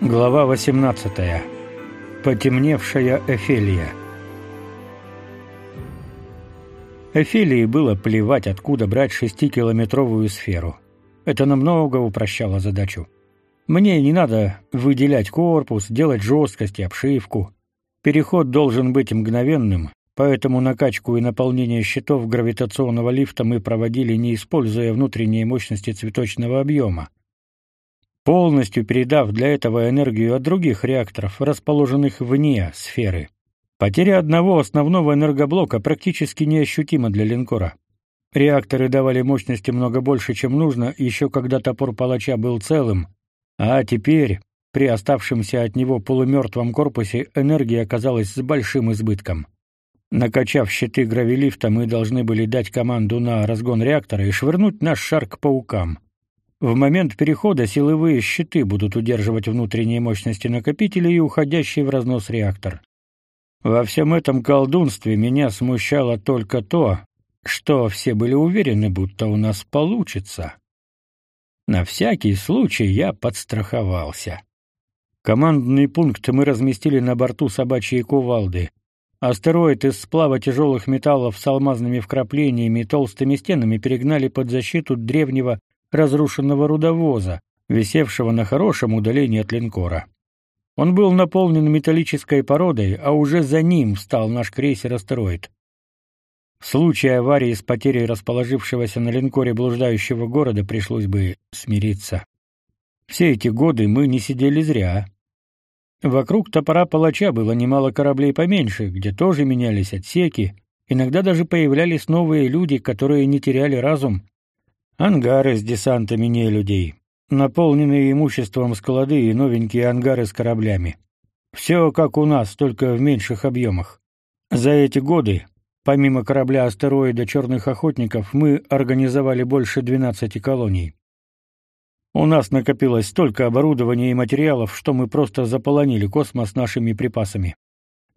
Глава 18. Потемневшая Эфелия. Эфелии было плевать, откуда брать шестикилометровую сферу. Это намного упрощало задачу. Мне не надо выделять корпус, делать жесткость и обшивку. Переход должен быть мгновенным, поэтому накачку и наполнение щитов гравитационного лифта мы проводили, не используя внутренние мощности цветочного объема полностью передав для этого энергию от других реакторов, расположенных вне сферы. Потеря одного основного энергоблока практически неощутима для линкора. Реакторы давали мощности много больше, чем нужно, еще когда топор палача был целым, а теперь, при оставшемся от него полумертвом корпусе, энергия оказалась с большим избытком. Накачав щиты гравилифта, мы должны были дать команду на разгон реактора и швырнуть наш шар к паукам. В момент перехода силовые щиты будут удерживать внутренние мощности накопителя и уходящий в разнос реактор. Во всем этом колдунстве меня смущало только то, что все были уверены, будто у нас получится. На всякий случай я подстраховался. Командный пункт мы разместили на борту собачьей кувалды. Астероид из сплава тяжелых металлов с алмазными вкраплениями и толстыми стенами перегнали под защиту древнего разрушенного рудовоза, висевшего на хорошем удалении от линкора. Он был наполнен металлической породой, а уже за ним встал наш крейсер-астероид. В случае аварии с потерей расположившегося на линкоре блуждающего города пришлось бы смириться. Все эти годы мы не сидели зря. Вокруг топора палача было немало кораблей поменьше, где тоже менялись отсеки, иногда даже появлялись новые люди, которые не теряли разум Ангары с десантами нелюдей, наполненные имуществом склады и новенькие ангары с кораблями. Все как у нас, только в меньших объемах. За эти годы, помимо корабля астероида Черных охотников, мы организовали больше 12 колоний. У нас накопилось столько оборудования и материалов, что мы просто заполонили космос нашими припасами.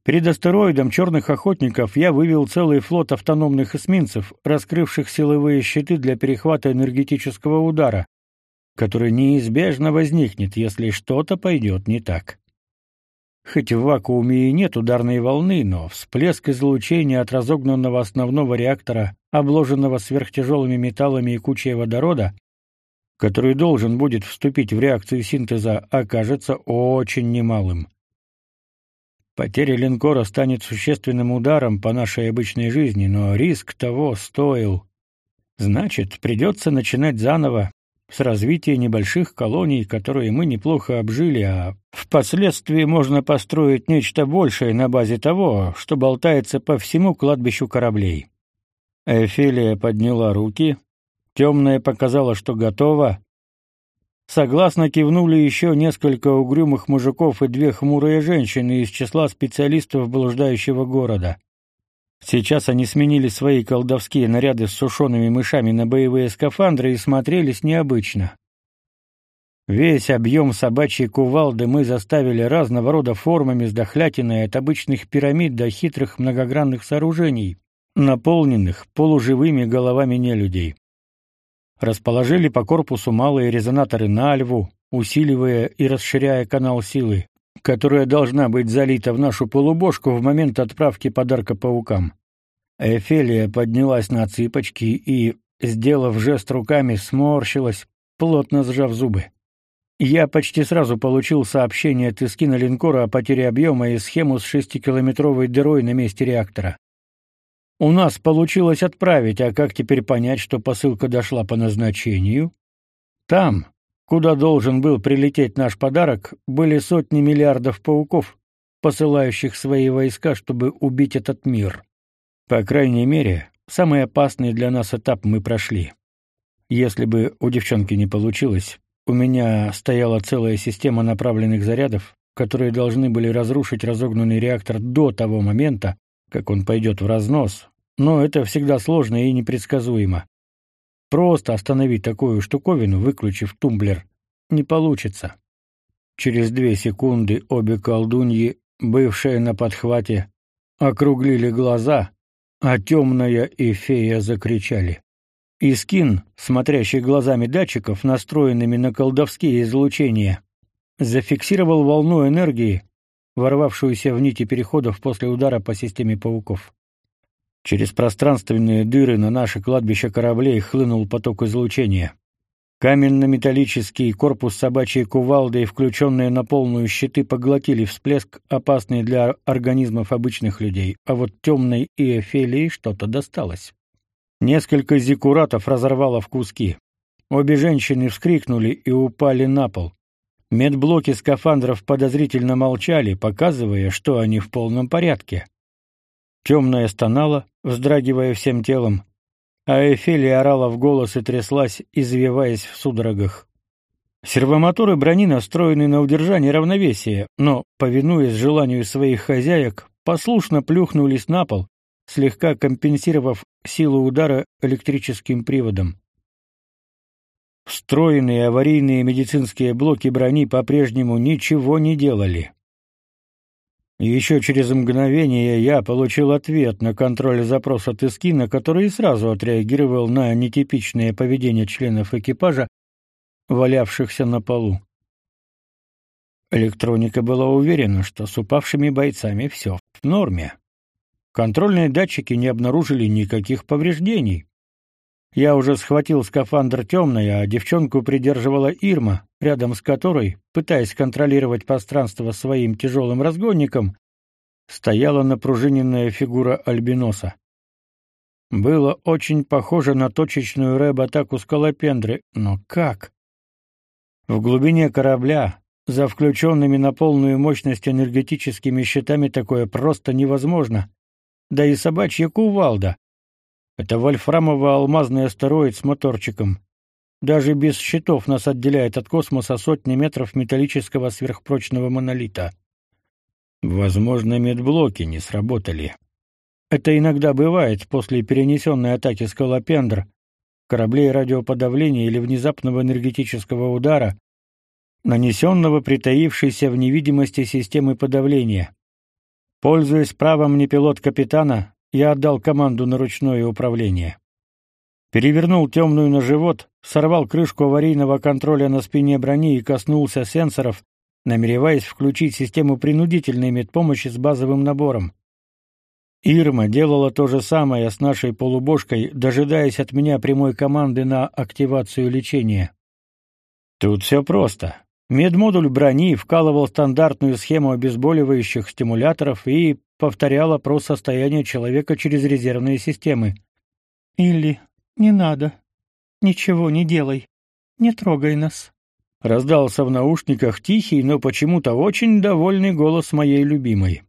Перед астероидом черных охотников я вывел целый флот автономных эсминцев, раскрывших силовые щиты для перехвата энергетического удара, который неизбежно возникнет, если что-то пойдет не так. Хоть в вакууме и нет ударной волны, но всплеск излучения от разогнанного основного реактора, обложенного сверхтяжелыми металлами и кучей водорода, который должен будет вступить в реакцию синтеза, окажется очень немалым. Потеря линкора станет существенным ударом по нашей обычной жизни, но риск того стоил. Значит, придется начинать заново, с развития небольших колоний, которые мы неплохо обжили, а впоследствии можно построить нечто большее на базе того, что болтается по всему кладбищу кораблей. Эфелия подняла руки, темная показала, что готова, Согласно кивнули еще несколько угрюмых мужиков и две хмурые женщины из числа специалистов блуждающего города. Сейчас они сменили свои колдовские наряды с сушеными мышами на боевые скафандры и смотрелись необычно. Весь объем собачьей кувалды мы заставили разного рода формами с дохлятиной от обычных пирамид до хитрых многогранных сооружений, наполненных полуживыми головами нелюдей расположили по корпусу малые резонаторы на льву, усиливая и расширяя канал силы, которая должна быть залита в нашу полубошку в момент отправки подарка паукам. Эфелия поднялась на цыпочки и, сделав жест руками, сморщилась, плотно сжав зубы. Я почти сразу получил сообщение от эскина линкора о потере объема и схему с шестикилометровой дырой на месте реактора. У нас получилось отправить, а как теперь понять, что посылка дошла по назначению? Там, куда должен был прилететь наш подарок, были сотни миллиардов пауков, посылающих свои войска, чтобы убить этот мир. По крайней мере, самый опасный для нас этап мы прошли. Если бы у девчонки не получилось, у меня стояла целая система направленных зарядов, которые должны были разрушить разогнанный реактор до того момента, как он пойдет в разнос, но это всегда сложно и непредсказуемо. Просто остановить такую штуковину, выключив тумблер, не получится. Через две секунды обе колдуньи, бывшие на подхвате, округлили глаза, а темная и фея закричали. Искин, смотрящий глазами датчиков, настроенными на колдовские излучения, зафиксировал волну энергии, ворвавшуюся в нити переходов после удара по системе пауков. Через пространственные дыры на наше кладбище кораблей хлынул поток излучения. Каменно-металлический корпус собачьей кувалды и включенные на полную щиты поглотили всплеск, опасный для организмов обычных людей, а вот темной и Эфелии что-то досталось. Несколько зиккуратов разорвало в куски. Обе женщины вскрикнули и упали на пол. Медблоки скафандров подозрительно молчали, показывая, что они в полном порядке. Темная стонала, вздрагивая всем телом, а Эфелия орала в голос и тряслась, извиваясь в судорогах. Сервомоторы брони настроены на удержание равновесия, но, повинуясь желанию своих хозяек, послушно плюхнулись на пол, слегка компенсировав силу удара электрическим приводом. Встроенные аварийные медицинские блоки брони по-прежнему ничего не делали. Еще через мгновение я получил ответ на контроль запроса от Искина, который сразу отреагировал на нетипичное поведение членов экипажа, валявшихся на полу. Электроника была уверена, что с упавшими бойцами все в норме. Контрольные датчики не обнаружили никаких повреждений. Я уже схватил скафандр темный, а девчонку придерживала Ирма, рядом с которой, пытаясь контролировать пространство своим тяжелым разгонником, стояла напружиненная фигура альбиноса. Было очень похоже на точечную рэб-атаку скалопендры, но как? В глубине корабля, за включенными на полную мощность энергетическими щитами такое просто невозможно. Да и собачья кувалда, это вольфрамово-алмазный астероид с моторчиком. Даже без щитов нас отделяет от космоса сотни метров металлического сверхпрочного монолита. Возможно, медблоки не сработали. Это иногда бывает после перенесенной атаки скалопендр, кораблей радиоподавления или внезапного энергетического удара, нанесенного притаившейся в невидимости системы подавления. Пользуясь правом непилот капитана, я отдал команду на ручное управление. Перевернул темную на живот, сорвал крышку аварийного контроля на спине брони и коснулся сенсоров, намереваясь включить систему принудительной медпомощи с базовым набором. Ирма делала то же самое с нашей полубошкой, дожидаясь от меня прямой команды на активацию лечения. Тут все просто. Медмодуль брони вкалывал стандартную схему обезболивающих стимуляторов и повторял опрос состояния человека через резервные системы. «Или не надо. Ничего не делай. Не трогай нас». Раздался в наушниках тихий, но почему-то очень довольный голос моей любимой.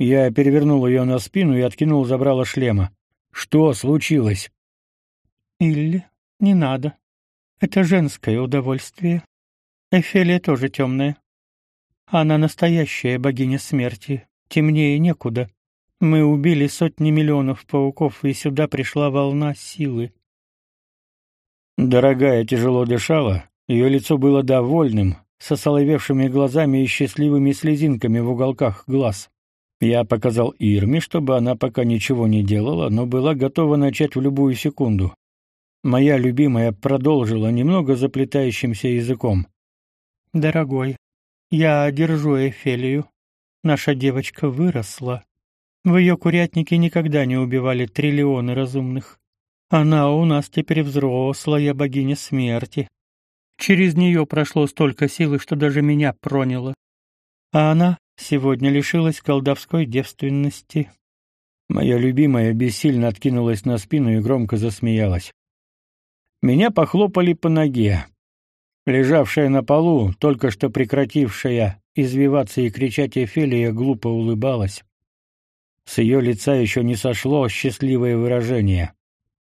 Я перевернул ее на спину и откинул забрало шлема. «Что случилось?» «Или не надо. Это женское удовольствие. Эфелия тоже темная. Она настоящая богиня смерти, темнее некуда. Мы убили сотни миллионов пауков, и сюда пришла волна силы. Дорогая тяжело дышала, ее лицо было довольным, со соловевшими глазами и счастливыми слезинками в уголках глаз. Я показал Ирме, чтобы она пока ничего не делала, но была готова начать в любую секунду. Моя любимая продолжила немного заплетающимся языком. «Дорогой, я держу Эфелию. Наша девочка выросла. В ее курятнике никогда не убивали триллионы разумных. Она у нас теперь взрослая богиня смерти. Через нее прошло столько силы, что даже меня проняло. А она сегодня лишилась колдовской девственности. Моя любимая бессильно откинулась на спину и громко засмеялась. Меня похлопали по ноге. Лежавшая на полу, только что прекратившая извиваться и кричать Эфелия глупо улыбалась. С ее лица еще не сошло счастливое выражение.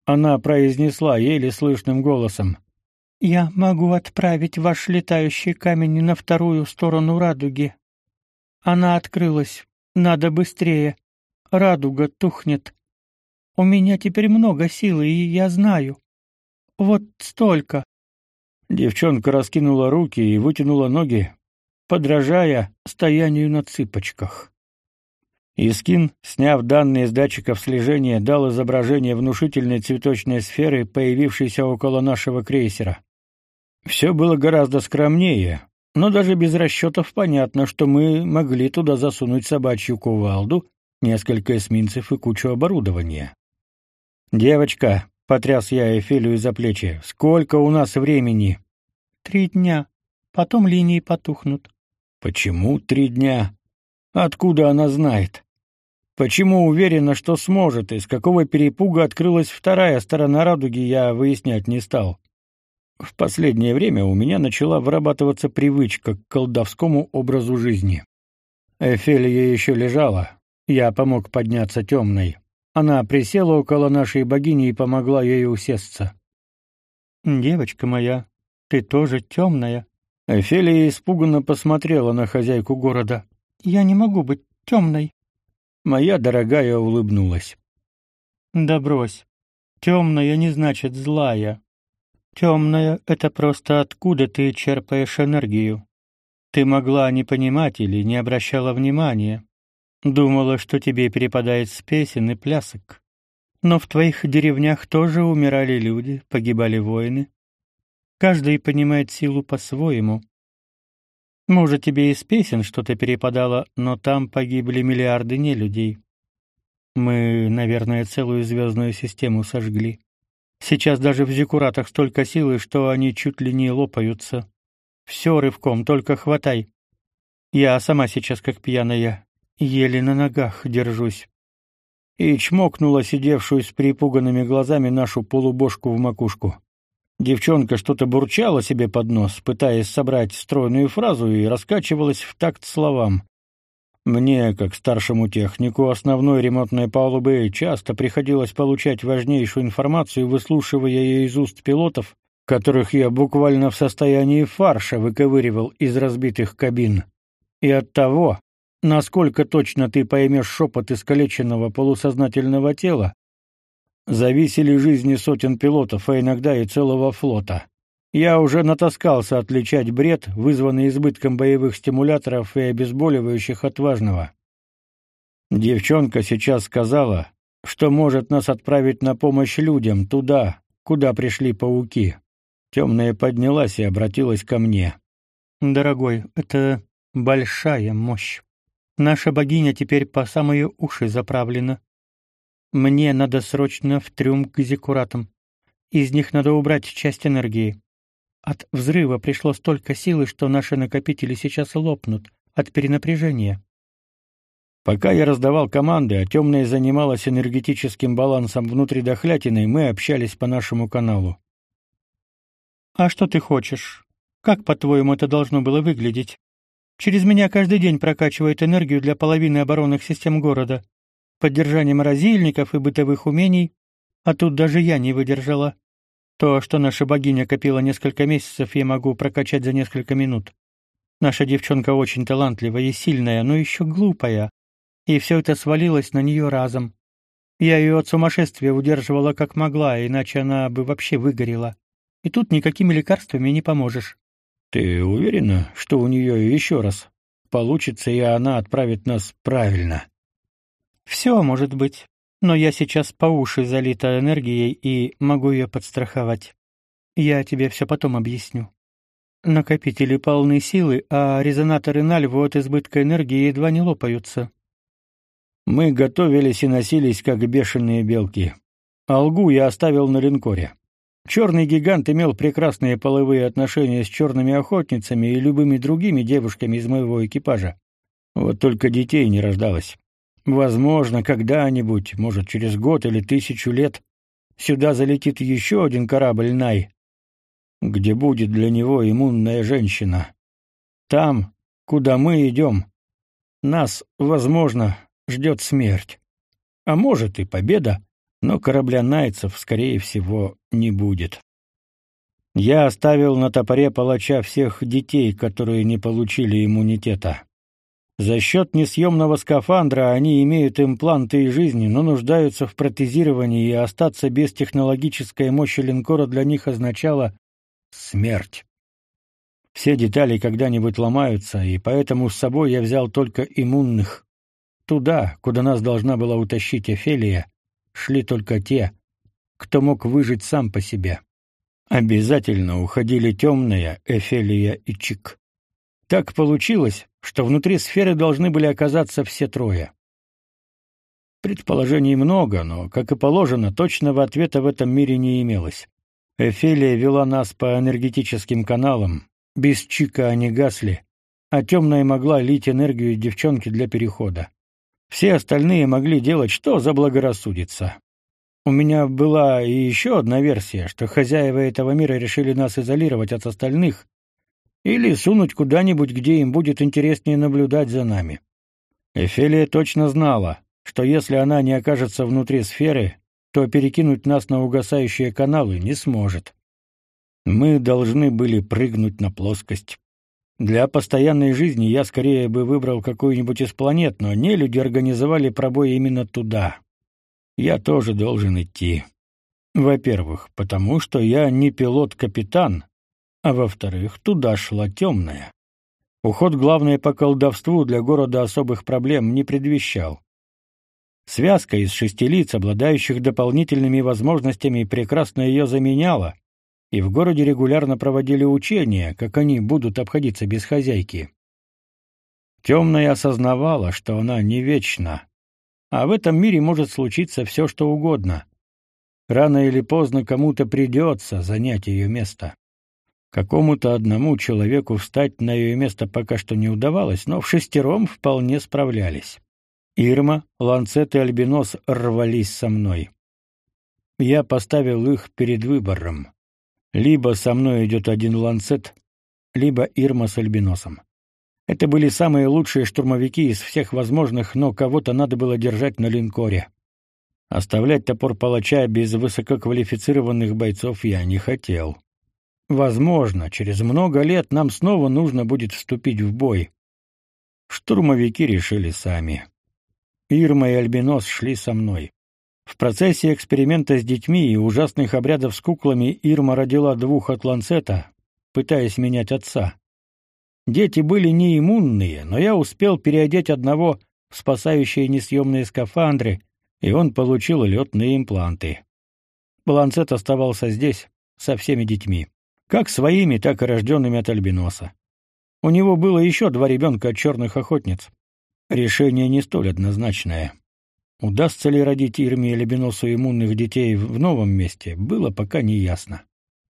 Она произнесла еле слышным голосом: "Я могу отправить ваш летающий камень на вторую сторону радуги. Она открылась. Надо быстрее. Радуга тухнет. У меня теперь много силы, и я знаю. Вот столько. Девчонка раскинула руки и вытянула ноги, подражая стоянию на цыпочках. Искин, сняв данные с датчиков слежения, дал изображение внушительной цветочной сферы, появившейся около нашего крейсера. Все было гораздо скромнее. но даже без расчетов понятно, что мы могли туда засунуть собачью кувалду, несколько эсминцев и кучу оборудования. «Девочка», — потряс я Эфелию за плечи, — «сколько у нас времени?» «Три дня. Потом линии потухнут». «Почему три дня? Откуда она знает? Почему уверена, что сможет, и с какого перепуга открылась вторая сторона радуги, я выяснять не стал. В последнее время у меня начала вырабатываться привычка к колдовскому образу жизни. Эфелия еще лежала. Я помог подняться темной. Она присела около нашей богини и помогла ей усесться. «Девочка моя, ты тоже темная». Эфелия испуганно посмотрела на хозяйку города. «Я не могу быть темной». Моя дорогая улыбнулась. «Да брось. Темная не значит злая. Темная — это просто откуда ты черпаешь энергию. Ты могла не понимать или не обращала внимания. Думала, что тебе перепадает с песен и плясок. Но в твоих деревнях тоже умирали люди, погибали воины. Каждый понимает силу по-своему. Может, тебе из песен что-то перепадало, но там погибли миллиарды нелюдей. Мы, наверное, целую звездную систему сожгли. Сейчас даже в зиккуратах столько силы, что они чуть ли не лопаются. Все рывком, только хватай. Я сама сейчас как пьяная, еле на ногах держусь. И чмокнула сидевшую с припуганными глазами нашу полубошку в макушку. Девчонка что-то бурчала себе под нос, пытаясь собрать стройную фразу, и раскачивалась в такт словам. Мне, как старшему технику основной ремонтной палубы, часто приходилось получать важнейшую информацию, выслушивая ее из уст пилотов, которых я буквально в состоянии фарша выковыривал из разбитых кабин. И от того, насколько точно ты поймешь шепот искалеченного полусознательного тела, зависели жизни сотен пилотов, а иногда и целого флота. Я уже натаскался отличать бред, вызванный избытком боевых стимуляторов и обезболивающих от важного. Девчонка сейчас сказала, что может нас отправить на помощь людям туда, куда пришли пауки. Темная поднялась и обратилась ко мне. Дорогой, это большая мощь. Наша богиня теперь по самые уши заправлена. Мне надо срочно в трюм к зиккуратам. Из них надо убрать часть энергии. От взрыва пришло столько силы, что наши накопители сейчас лопнут от перенапряжения. Пока я раздавал команды, а темная занималась энергетическим балансом внутри дохлятины, мы общались по нашему каналу. А что ты хочешь? Как, по-твоему, это должно было выглядеть? Через меня каждый день прокачивают энергию для половины оборонных систем города, поддержание морозильников и бытовых умений, а тут даже я не выдержала. То, что наша богиня копила несколько месяцев, я могу прокачать за несколько минут. Наша девчонка очень талантливая и сильная, но еще глупая. И все это свалилось на нее разом. Я ее от сумасшествия удерживала как могла, иначе она бы вообще выгорела. И тут никакими лекарствами не поможешь. Ты уверена, что у нее еще раз получится, и она отправит нас правильно? Все может быть но я сейчас по уши залита энергией и могу ее подстраховать. Я тебе все потом объясню. Накопители полны силы, а резонаторы Нальву от избытка энергии едва не лопаются. Мы готовились и носились, как бешеные белки. Алгу я оставил на линкоре. Черный гигант имел прекрасные половые отношения с черными охотницами и любыми другими девушками из моего экипажа. Вот только детей не рождалось. Возможно, когда-нибудь, может, через год или тысячу лет, сюда залетит еще один корабль Най, где будет для него иммунная женщина. Там, куда мы идем, нас, возможно, ждет смерть. А может и победа, но корабля найцев, скорее всего, не будет. Я оставил на топоре палача всех детей, которые не получили иммунитета. За счет несъемного скафандра они имеют импланты и жизни, но нуждаются в протезировании, и остаться без технологической мощи линкора для них означало смерть. Все детали когда-нибудь ломаются, и поэтому с собой я взял только иммунных. Туда, куда нас должна была утащить Эфелия, шли только те, кто мог выжить сам по себе. Обязательно уходили темная Эфелия и Чик. Так получилось, что внутри сферы должны были оказаться все трое. Предположений много, но, как и положено, точного ответа в этом мире не имелось. Эфелия вела нас по энергетическим каналам, без чика они гасли, а темная могла лить энергию девчонки для перехода. Все остальные могли делать, что заблагорассудится. У меня была и еще одна версия, что хозяева этого мира решили нас изолировать от остальных или сунуть куда-нибудь, где им будет интереснее наблюдать за нами. Эфелия точно знала, что если она не окажется внутри сферы, то перекинуть нас на угасающие каналы не сможет. Мы должны были прыгнуть на плоскость. Для постоянной жизни я скорее бы выбрал какую-нибудь из планет, но не люди организовали пробой именно туда. Я тоже должен идти. Во-первых, потому что я не пилот-капитан, а во-вторых, туда шла темная. Уход главное по колдовству для города особых проблем не предвещал. Связка из шести лиц, обладающих дополнительными возможностями, прекрасно ее заменяла, и в городе регулярно проводили учения, как они будут обходиться без хозяйки. Темная осознавала, что она не вечна, а в этом мире может случиться все, что угодно. Рано или поздно кому-то придется занять ее место. Какому-то одному человеку встать на ее место пока что не удавалось, но в шестером вполне справлялись. Ирма, Ланцет и Альбинос рвались со мной. Я поставил их перед выбором. Либо со мной идет один Ланцет, либо Ирма с Альбиносом. Это были самые лучшие штурмовики из всех возможных, но кого-то надо было держать на линкоре. Оставлять топор палача без высококвалифицированных бойцов я не хотел. Возможно, через много лет нам снова нужно будет вступить в бой. Штурмовики решили сами. Ирма и Альбинос шли со мной. В процессе эксперимента с детьми и ужасных обрядов с куклами Ирма родила двух от ланцета, пытаясь менять отца. Дети были не иммунные, но я успел переодеть одного в спасающие несъемные скафандры, и он получил летные импланты. Ланцет оставался здесь со всеми детьми, как своими, так и рожденными от альбиноса. У него было еще два ребенка от черных охотниц. Решение не столь однозначное. Удастся ли родить Ирме или Беносу иммунных детей в новом месте, было пока не ясно.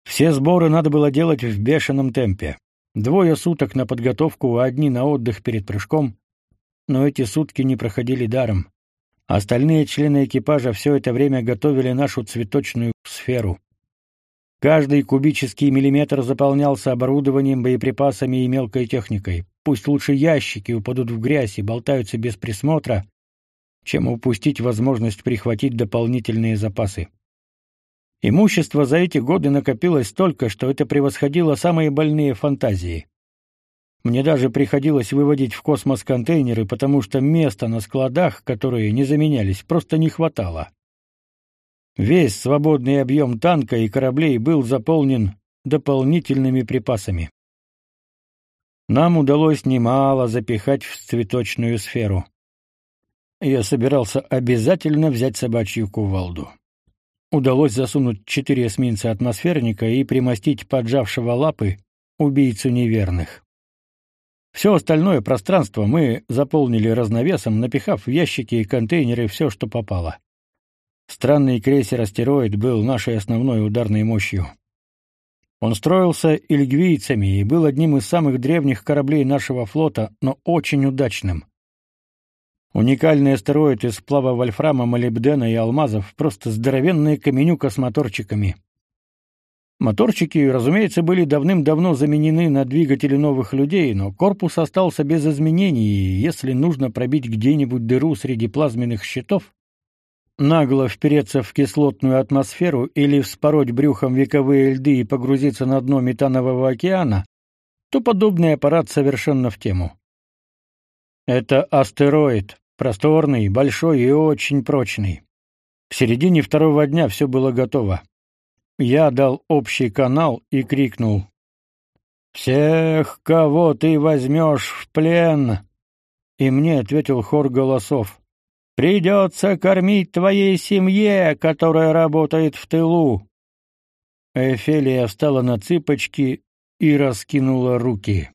Все сборы надо было делать в бешеном темпе. Двое суток на подготовку, а одни на отдых перед прыжком. Но эти сутки не проходили даром. Остальные члены экипажа все это время готовили нашу цветочную сферу. Каждый кубический миллиметр заполнялся оборудованием, боеприпасами и мелкой техникой. Пусть лучше ящики упадут в грязь и болтаются без присмотра, чем упустить возможность прихватить дополнительные запасы. Имущество за эти годы накопилось столько, что это превосходило самые больные фантазии. Мне даже приходилось выводить в космос контейнеры, потому что места на складах, которые не заменялись, просто не хватало. Весь свободный объем танка и кораблей был заполнен дополнительными припасами. Нам удалось немало запихать в цветочную сферу. Я собирался обязательно взять собачью кувалду. Удалось засунуть четыре эсминца атмосферника и примостить поджавшего лапы убийцу неверных. Все остальное пространство мы заполнили разновесом, напихав в ящики и контейнеры все, что попало. Странный крейсер-астероид был нашей основной ударной мощью. Он строился ильгвийцами и был одним из самых древних кораблей нашего флота, но очень удачным. Уникальный астероид из сплава вольфрама, молибдена и алмазов, просто здоровенная каменюка с моторчиками. Моторчики, разумеется, были давным-давно заменены на двигатели новых людей, но корпус остался без изменений, и если нужно пробить где-нибудь дыру среди плазменных щитов, нагло впереться в кислотную атмосферу или вспороть брюхом вековые льды и погрузиться на дно метанового океана, то подобный аппарат совершенно в тему. Это астероид, просторный, большой и очень прочный. В середине второго дня все было готово. Я дал общий канал и крикнул: "Всех, кого ты возьмешь в плен!" И мне ответил хор голосов: Придется кормить твоей семье, которая работает в тылу. Эфелия встала на цыпочки и раскинула руки.